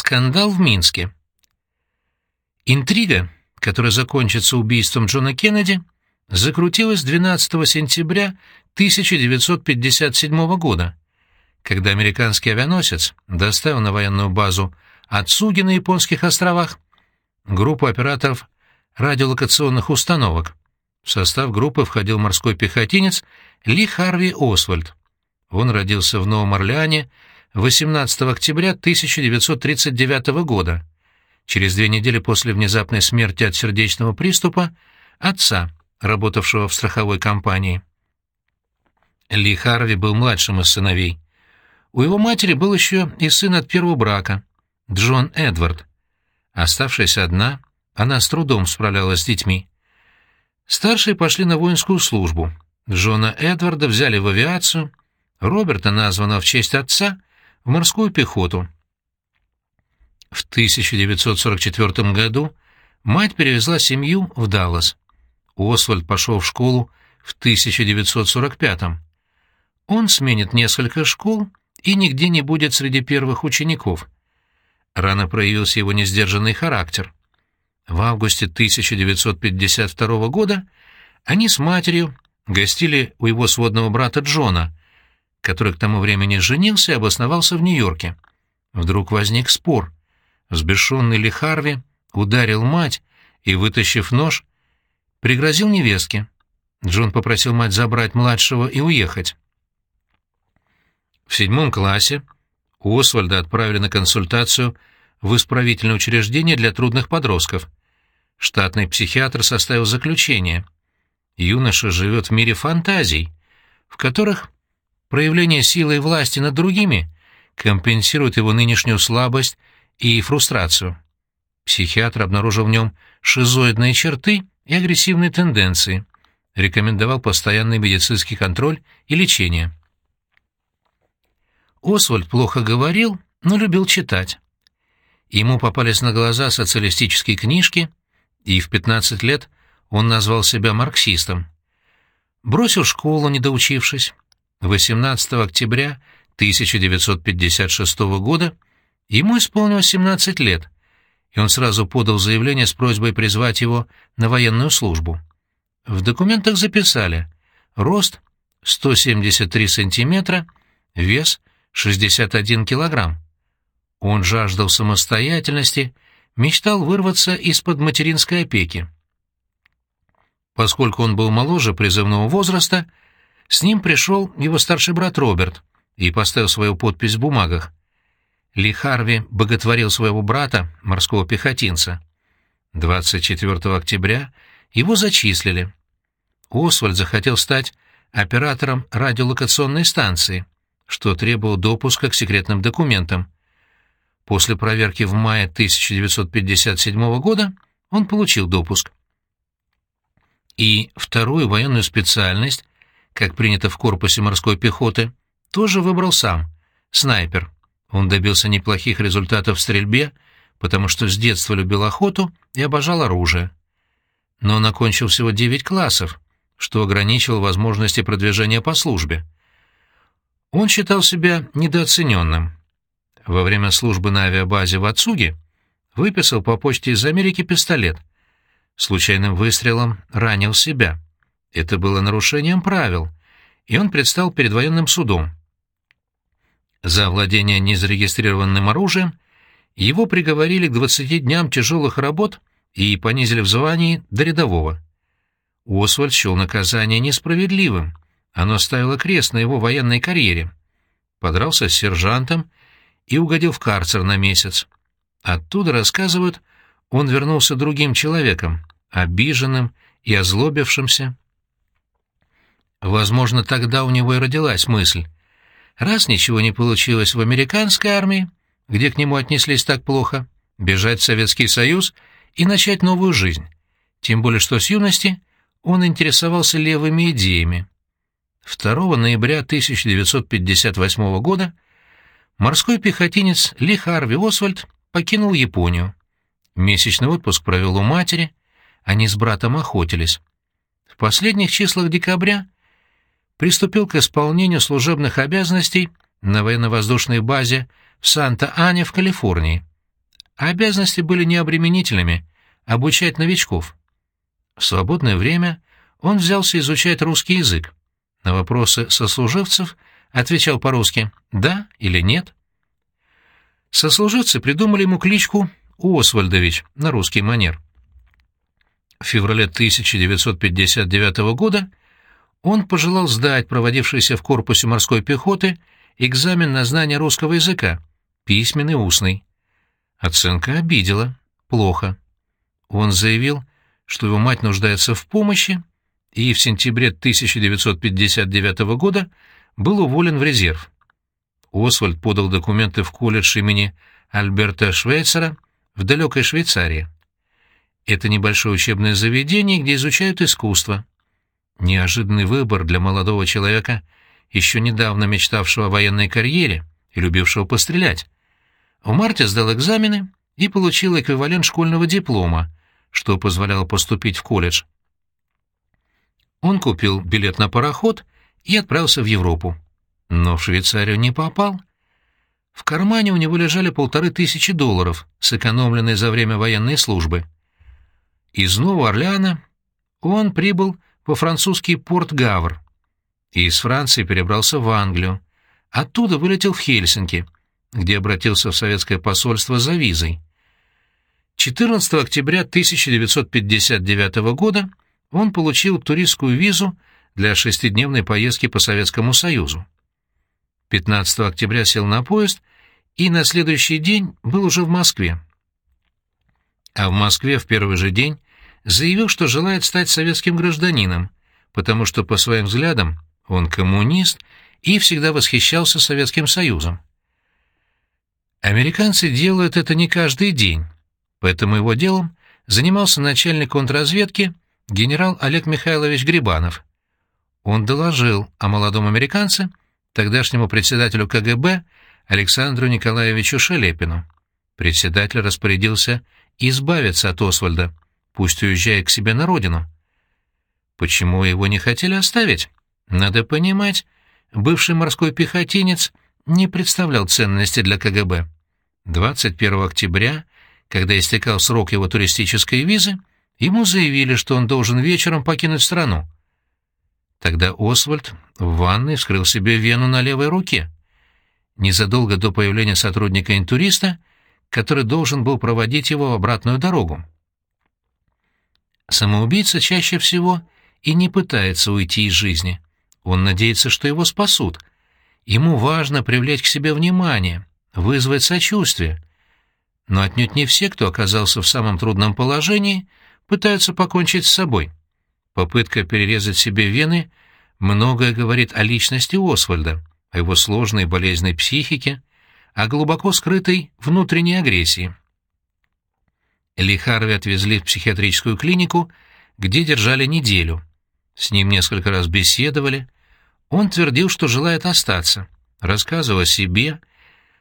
Скандал в Минске. Интрига, которая закончится убийством Джона Кеннеди, закрутилась 12 сентября 1957 года, когда американский авианосец доставил на военную базу Ацуги на японских островах группу операторов радиолокационных установок. В состав группы входил морской пехотинец Ли Харви Освальд. Он родился в Новом Орлеане 18 октября 1939 года, через две недели после внезапной смерти от сердечного приступа отца, работавшего в страховой компании. Ли Харви был младшим из сыновей. У его матери был еще и сын от первого брака, Джон Эдвард. Оставшись одна, она с трудом справлялась с детьми. Старшие пошли на воинскую службу. Джона Эдварда взяли в авиацию, Роберта, названного в честь отца, в морскую пехоту. В 1944 году мать перевезла семью в Даллас. Освальд пошел в школу в 1945 -м. Он сменит несколько школ и нигде не будет среди первых учеников. Рано проявился его несдержанный характер. В августе 1952 года они с матерью гостили у его сводного брата Джона, который к тому времени женился и обосновался в Нью-Йорке. Вдруг возник спор. Взбешенный Ли Харви ударил мать и, вытащив нож, пригрозил невестке. Джон попросил мать забрать младшего и уехать. В седьмом классе Освальда отправили на консультацию в исправительное учреждение для трудных подростков — Штатный психиатр составил заключение. Юноша живет в мире фантазий, в которых проявление силы и власти над другими компенсирует его нынешнюю слабость и фрустрацию. Психиатр обнаружил в нем шизоидные черты и агрессивные тенденции, рекомендовал постоянный медицинский контроль и лечение. Освальд плохо говорил, но любил читать. Ему попались на глаза социалистические книжки — и в 15 лет он назвал себя марксистом. Бросил школу, не доучившись. 18 октября 1956 года ему исполнилось 17 лет, и он сразу подал заявление с просьбой призвать его на военную службу. В документах записали рост 173 сантиметра, вес 61 килограмм. Он жаждал самостоятельности мечтал вырваться из-под материнской опеки. Поскольку он был моложе призывного возраста, с ним пришел его старший брат Роберт и поставил свою подпись в бумагах. Ли Харви боготворил своего брата, морского пехотинца. 24 октября его зачислили. Освальд захотел стать оператором радиолокационной станции, что требовало допуска к секретным документам. После проверки в мае 1957 года он получил допуск. И вторую военную специальность, как принято в корпусе морской пехоты, тоже выбрал сам — снайпер. Он добился неплохих результатов в стрельбе, потому что с детства любил охоту и обожал оружие. Но он окончил всего 9 классов, что ограничило возможности продвижения по службе. Он считал себя недооцененным во время службы на авиабазе в Ацуге выписал по почте из Америки пистолет. Случайным выстрелом ранил себя. Это было нарушением правил, и он предстал перед военным судом. За владение незарегистрированным оружием его приговорили к 20 дням тяжелых работ и понизили в звании до рядового. Освальд счел наказание несправедливым, оно ставило крест на его военной карьере. Подрался с сержантом и угодил в карцер на месяц. Оттуда, рассказывают, он вернулся другим человеком, обиженным и озлобившимся. Возможно, тогда у него и родилась мысль. Раз ничего не получилось в американской армии, где к нему отнеслись так плохо, бежать в Советский Союз и начать новую жизнь. Тем более, что с юности он интересовался левыми идеями. 2 ноября 1958 года Морской пехотинец Ли Харви Освальд покинул Японию. Месячный отпуск провел у матери, они с братом охотились. В последних числах декабря приступил к исполнению служебных обязанностей на военно-воздушной базе в Санта-Ане в Калифорнии, обязанности были необременительными — обучать новичков. В свободное время он взялся изучать русский язык. На вопросы сослуживцев отвечал по-русски «да» или «нет». Сослуживцы придумали ему кличку Освальдович на русский манер. В феврале 1959 года он пожелал сдать проводившийся в корпусе морской пехоты экзамен на знание русского языка, письменный устный. Оценка обидела. Плохо. Он заявил, что его мать нуждается в помощи, и в сентябре 1959 года был уволен в резерв. Освальд подал документы в колледж имени Альберта Швейцера в далекой Швейцарии. Это небольшое учебное заведение, где изучают искусство. Неожиданный выбор для молодого человека, еще недавно мечтавшего о военной карьере и любившего пострелять. В марте сдал экзамены и получил эквивалент школьного диплома, что позволяло поступить в колледж. Он купил билет на пароход и отправился в Европу. Но в Швейцарию не попал. В кармане у него лежали полторы тысячи долларов, сэкономленные за время военной службы. Из Нового Орлеана он прибыл во французский порт Гавр и из Франции перебрался в Англию. Оттуда вылетел в Хельсинки, где обратился в советское посольство за визой. 14 октября 1959 года он получил туристскую визу для шестидневной поездки по Советскому Союзу. 15 октября сел на поезд и на следующий день был уже в Москве. А в Москве в первый же день заявил, что желает стать советским гражданином, потому что, по своим взглядам, он коммунист и всегда восхищался Советским Союзом. Американцы делают это не каждый день, поэтому его делом занимался начальник контрразведки генерал Олег Михайлович Грибанов. Он доложил о молодом американце тогдашнему председателю КГБ Александру Николаевичу Шелепину. Председатель распорядился избавиться от Освальда, пусть уезжает к себе на родину. Почему его не хотели оставить? Надо понимать, бывший морской пехотинец не представлял ценности для КГБ. 21 октября, когда истекал срок его туристической визы, ему заявили, что он должен вечером покинуть страну. Тогда Освальд в ванной вскрыл себе вену на левой руке. Незадолго до появления сотрудника-интуриста, который должен был проводить его в обратную дорогу. Самоубийца чаще всего и не пытается уйти из жизни. Он надеется, что его спасут. Ему важно привлечь к себе внимание, вызвать сочувствие. Но отнюдь не все, кто оказался в самом трудном положении, пытаются покончить с собой. Попытка перерезать себе вены многое говорит о личности Освальда, о его сложной болезненной психике, о глубоко скрытой внутренней агрессии. Ли Харви отвезли в психиатрическую клинику, где держали неделю. С ним несколько раз беседовали. Он твердил, что желает остаться, рассказывал о себе,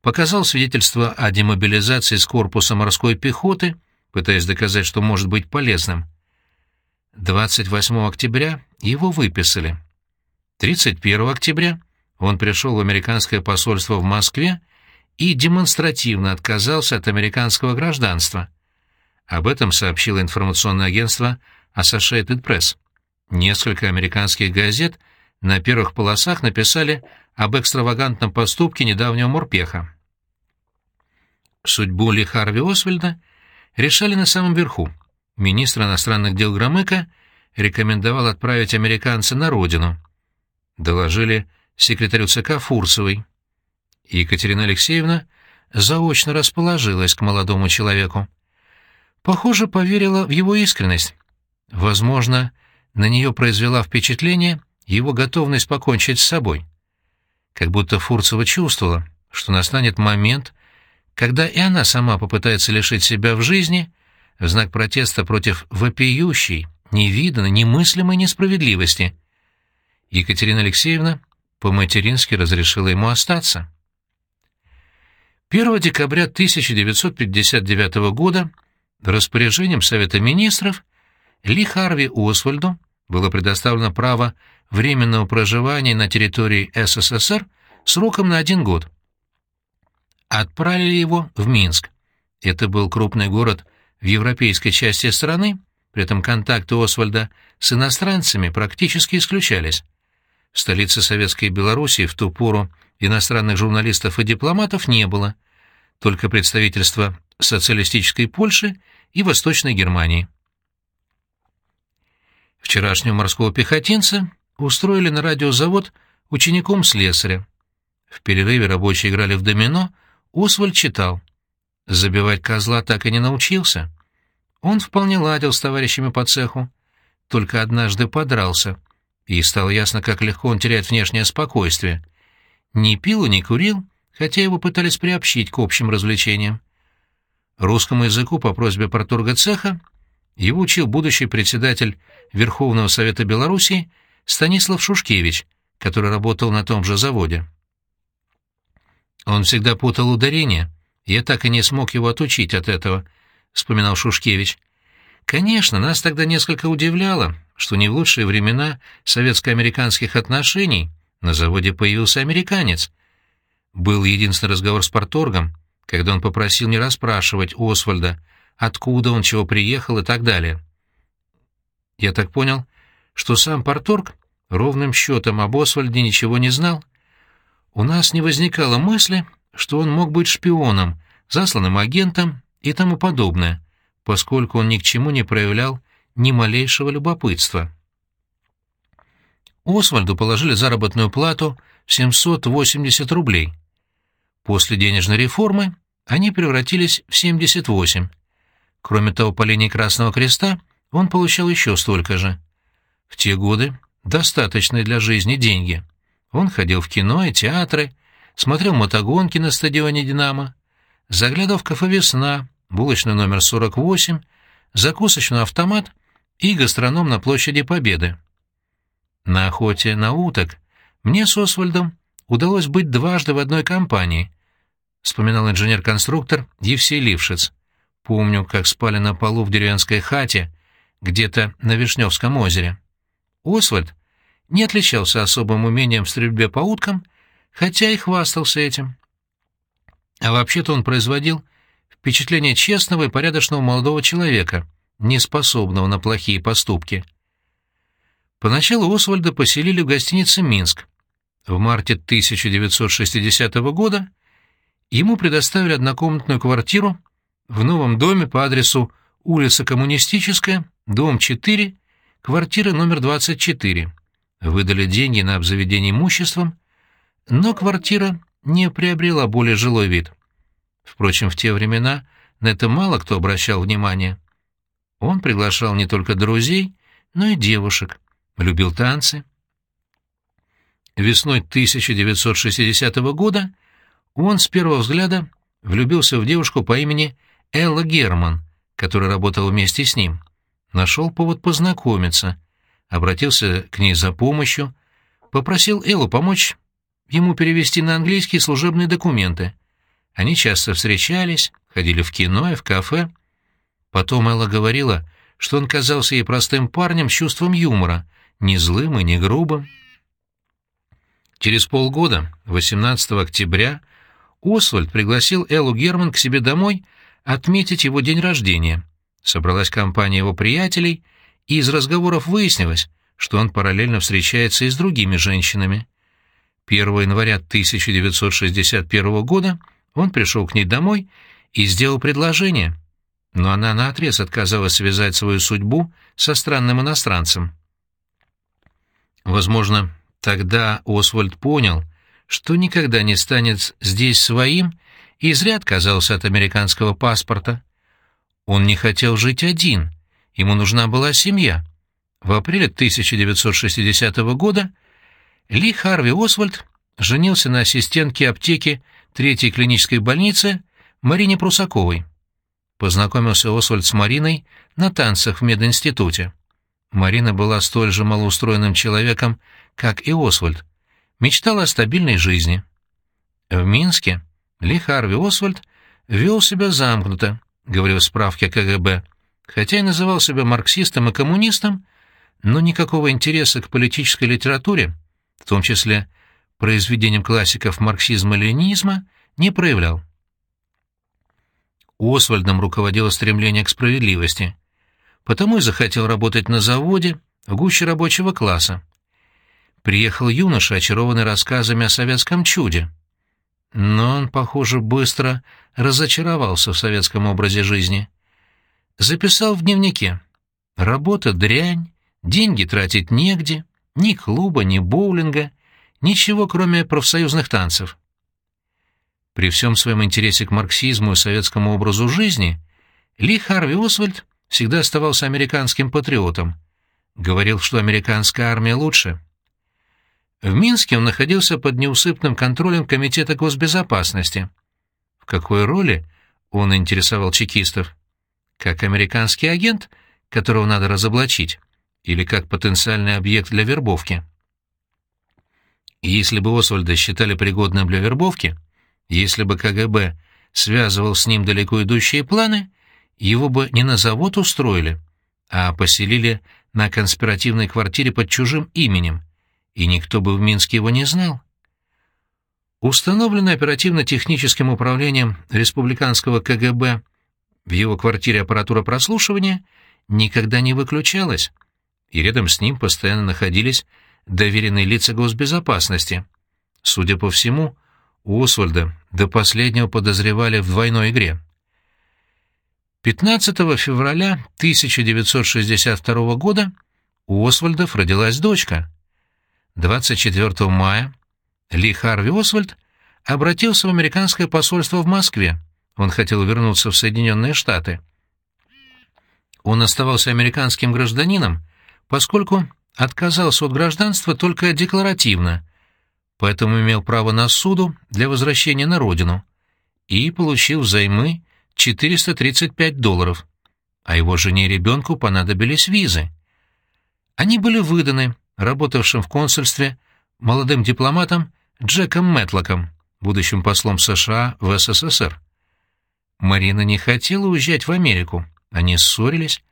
показал свидетельство о демобилизации с корпуса морской пехоты, пытаясь доказать, что может быть полезным. 28 октября его выписали. 31 октября он пришел в американское посольство в Москве и демонстративно отказался от американского гражданства. Об этом сообщило информационное агентство Associated Press. Несколько американских газет на первых полосах написали об экстравагантном поступке недавнего морпеха. Судьбу Ли Харви Освальда решали на самом верху. Министр иностранных дел Громыко рекомендовал отправить американца на родину. Доложили секретарю ЦК Фурсовой. Екатерина Алексеевна заочно расположилась к молодому человеку. Похоже, поверила в его искренность. Возможно, на нее произвела впечатление его готовность покончить с собой. Как будто Фурцева чувствовала, что настанет момент, когда и она сама попытается лишить себя в жизни в знак протеста против вопиющей, невиданной, немыслимой несправедливости. Екатерина Алексеевна по-матерински разрешила ему остаться. 1 декабря 1959 года распоряжением Совета министров Ли Харви Освальду было предоставлено право временного проживания на территории СССР сроком на один год. Отправили его в Минск. Это был крупный город в европейской части страны, при этом контакты Освальда с иностранцами практически исключались. В столице Советской Белоруссии в ту пору иностранных журналистов и дипломатов не было, только представительства социалистической Польши и Восточной Германии. Вчерашнего морского пехотинца устроили на радиозавод учеником слесаря. В перерыве рабочие играли в домино, Освальд читал. Забивать козла так и не научился. Он вполне ладил с товарищами по цеху, только однажды подрался, и стало ясно, как легко он теряет внешнее спокойствие. Не пил и не курил, хотя его пытались приобщить к общим развлечениям. Русскому языку по просьбе порторга цеха его учил будущий председатель Верховного Совета Белоруссии Станислав Шушкевич, который работал на том же заводе. Он всегда путал ударение, я так и не смог его отучить от этого, — вспоминал Шушкевич. Конечно, нас тогда несколько удивляло, что не в лучшие времена советско-американских отношений на заводе появился американец. Был единственный разговор с порторгом, когда он попросил не расспрашивать Освальда, откуда он, чего приехал и так далее. Я так понял, что сам порторг ровным счетом об Освальде ничего не знал. У нас не возникало мысли, что он мог быть шпионом, засланным агентом и тому подобное, поскольку он ни к чему не проявлял ни малейшего любопытства. Освальду положили заработную плату в 780 рублей. После денежной реформы они превратились в 78. Кроме того, по линии Красного Креста он получал еще столько же. В те годы достаточные для жизни деньги. Он ходил в кино и театры, смотрел мотогонки на стадионе «Динамо», заглядывал в кафе «Весна», булочный номер 48, закусочный автомат и гастроном на площади Победы. На охоте на уток мне с Освальдом удалось быть дважды в одной компании, вспоминал инженер-конструктор Евсей Лившиц. Помню, как спали на полу в деревенской хате, где-то на Вишневском озере. Освальд не отличался особым умением в стрельбе по уткам, хотя и хвастался этим. А вообще-то он производил впечатление честного и порядочного молодого человека, не способного на плохие поступки. Поначалу Освальда поселили в гостинице «Минск». В марте 1960 года ему предоставили однокомнатную квартиру в новом доме по адресу улица Коммунистическая, дом 4, квартира номер 24. Выдали деньги на обзаведение имуществом, но квартира не приобрела более жилой вид. Впрочем, в те времена на это мало кто обращал внимание. Он приглашал не только друзей, но и девушек, любил танцы. Весной 1960 года он с первого взгляда влюбился в девушку по имени Элла Герман, которая работала вместе с ним. Нашел повод познакомиться, обратился к ней за помощью, попросил Эллу помочь ему перевести на английский служебные документы. Они часто встречались, ходили в кино и в кафе. Потом Элла говорила, что он казался ей простым парнем с чувством юмора, не злым и не грубым. Через полгода, 18 октября, Освальд пригласил Эллу Герман к себе домой отметить его день рождения. Собралась компания его приятелей, и из разговоров выяснилось, что он параллельно встречается и с другими женщинами. 1 января 1961 года он пришел к ней домой и сделал предложение, но она наотрез отказалась связать свою судьбу со странным иностранцем. Возможно, тогда Освальд понял, что никогда не станет здесь своим и зря отказался от американского паспорта. Он не хотел жить один, ему нужна была семья. В апреле 1960 года ли Харви Освальд женился на ассистентке аптеки Третьей клинической больницы Марине Прусаковой. Познакомился Освальд с Мариной на танцах в мединституте. Марина была столь же малоустроенным человеком, как и Освальд. Мечтала о стабильной жизни. В Минске Ли Харви Освальд вел себя замкнуто, говорил в справке КГБ, хотя и называл себя марксистом и коммунистом, но никакого интереса к политической литературе, в том числе произведениям классиков марксизма-ленинизма, не проявлял. Освальдом руководило стремление к справедливости. Потому и захотел работать на заводе, в гуще рабочего класса. Приехал юноша, очарованный рассказами о советском чуде. Но он, похоже, быстро разочаровался в советском образе жизни. Записал в дневнике. Работа дрянь, деньги тратить негде, ни клуба, ни боулинга, ничего, кроме профсоюзных танцев. При всем своем интересе к марксизму и советскому образу жизни Ли Харви Освальд всегда оставался американским патриотом. Говорил, что американская армия лучше. В Минске он находился под неусыпным контролем Комитета госбезопасности. В какой роли он интересовал чекистов? Как американский агент, которого надо разоблачить, или как потенциальный объект для вербовки? Если бы Освальда считали пригодным для вербовки, если бы КГБ связывал с ним далеко идущие планы, его бы не на завод устроили, а поселили на конспиративной квартире под чужим именем, и никто бы в Минске его не знал. Установленный оперативно-техническим управлением республиканского КГБ в его квартире аппаратура прослушивания никогда не выключалась, и рядом с ним постоянно находились доверенные лица госбезопасности. Судя по всему, Освальда до последнего подозревали в двойной игре. 15 февраля 1962 года у Освальдов родилась дочка. 24 мая Ли Харви Освальд обратился в американское посольство в Москве. Он хотел вернуться в Соединенные Штаты. Он оставался американским гражданином, поскольку отказался от гражданства только декларативно, поэтому имел право на суду для возвращения на родину и получил взаймы 435 долларов, а его жене и ребенку понадобились визы. Они были выданы работавшим в консульстве молодым дипломатом Джеком Мэтлоком, будущим послом США в СССР. Марина не хотела уезжать в Америку, они ссорились.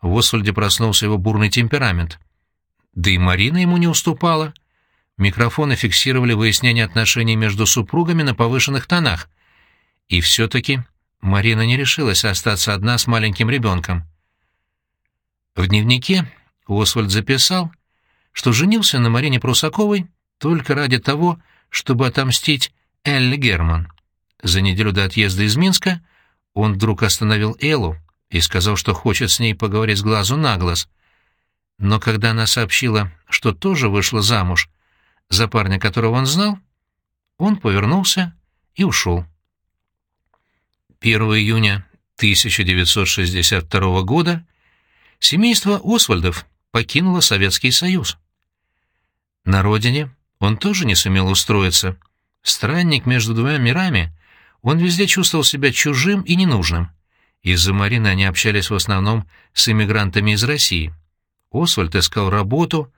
В Освальде проснулся его бурный темперамент. Да и Марина ему не уступала. Микрофоны фиксировали выяснение отношений между супругами на повышенных тонах. И все-таки Марина не решилась остаться одна с маленьким ребенком. В дневнике Освальд записал, что женился на Марине Прусаковой только ради того, чтобы отомстить Элли Герман. За неделю до отъезда из Минска он вдруг остановил Эллу и сказал, что хочет с ней поговорить с глазу на глаз. Но когда она сообщила, что тоже вышла замуж за парня, которого он знал, он повернулся и ушел. 1 июня 1962 года семейство Освальдов покинуло Советский Союз. На родине он тоже не сумел устроиться. Странник между двумя мирами, он везде чувствовал себя чужим и ненужным. Из-за Марины они общались в основном с иммигрантами из России. Освальд искал работу,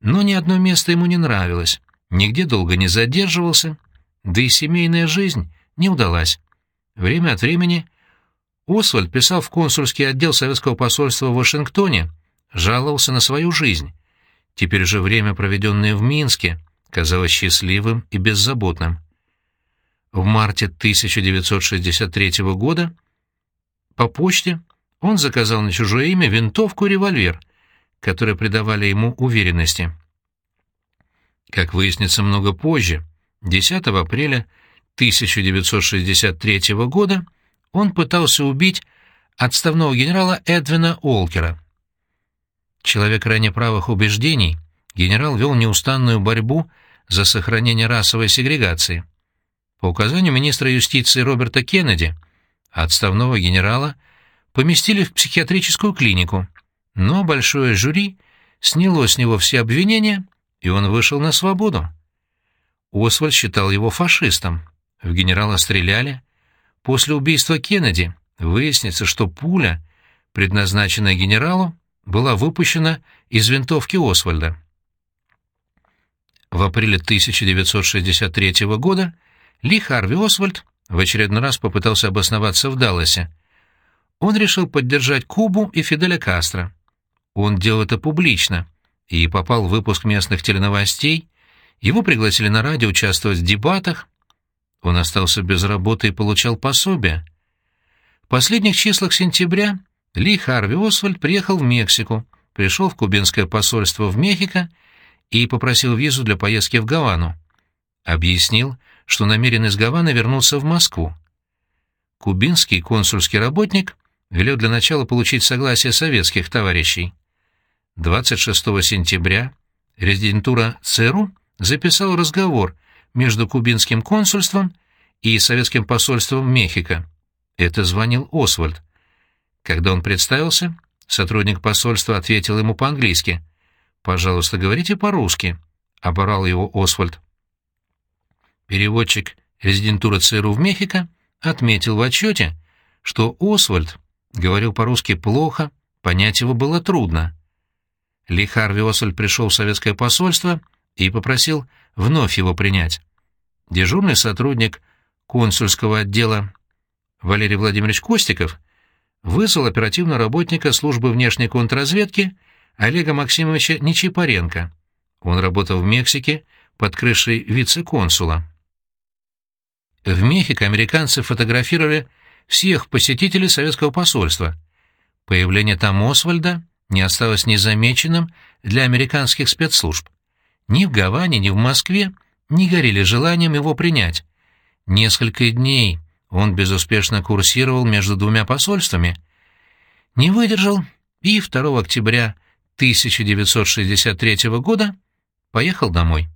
но ни одно место ему не нравилось, нигде долго не задерживался, да и семейная жизнь не удалась. Время от времени Освальд писал в консульский отдел советского посольства в Вашингтоне, жаловался на свою жизнь. Теперь же время, проведенное в Минске, казалось счастливым и беззаботным. В марте 1963 года по почте он заказал на чужое имя винтовку и револьвер, которые придавали ему уверенности. Как выяснится много позже, 10 апреля 1963 года он пытался убить отставного генерала Эдвина Олкера. Человек ранее правых убеждений, генерал вел неустанную борьбу за сохранение расовой сегрегации. По указанию министра юстиции Роберта Кеннеди, отставного генерала поместили в психиатрическую клинику, но большое жюри сняло с него все обвинения, и он вышел на свободу. Освальд считал его фашистом. В генерала стреляли. После убийства Кеннеди выяснится, что пуля, предназначенная генералу, была выпущена из винтовки Освальда. В апреле 1963 года Ли Харви Освальд в очередной раз попытался обосноваться в Далласе. Он решил поддержать Кубу и Фиделя Кастро. Он делал это публично и попал в выпуск местных теленовостей, его пригласили на радио участвовать в дебатах, он остался без работы и получал пособие. В последних числах сентября Ли Харви Освальд приехал в Мексику, пришел в кубинское посольство в Мехико и попросил визу для поездки в Гавану. Объяснил, что намерен из Гаваны вернуться в Москву. Кубинский консульский работник велел для начала получить согласие советских товарищей. 26 сентября резидентура ЦРУ записал разговор между кубинским консульством и советским посольством Мехико. Это звонил Освальд. Когда он представился, сотрудник посольства ответил ему по-английски. «Пожалуйста, говорите по-русски», — оборал его Освальд. Переводчик резидентуры ЦРУ в Мехико отметил в отчете, что Освальд говорил по-русски плохо, понять его было трудно. Ли Харви Освальд пришел в советское посольство и попросил вновь его принять. Дежурный сотрудник консульского отдела Валерий Владимирович Костиков вызвал оперативного работника службы внешней контрразведки Олега Максимовича Нечипаренко. Он работал в Мексике под крышей вице-консула. В Мехико американцы фотографировали всех посетителей советского посольства. Появление там Освальда не осталось незамеченным для американских спецслужб. Ни в Гаване, ни в Москве не горели желанием его принять. Несколько дней он безуспешно курсировал между двумя посольствами. Не выдержал и 2 октября 1963 года поехал домой.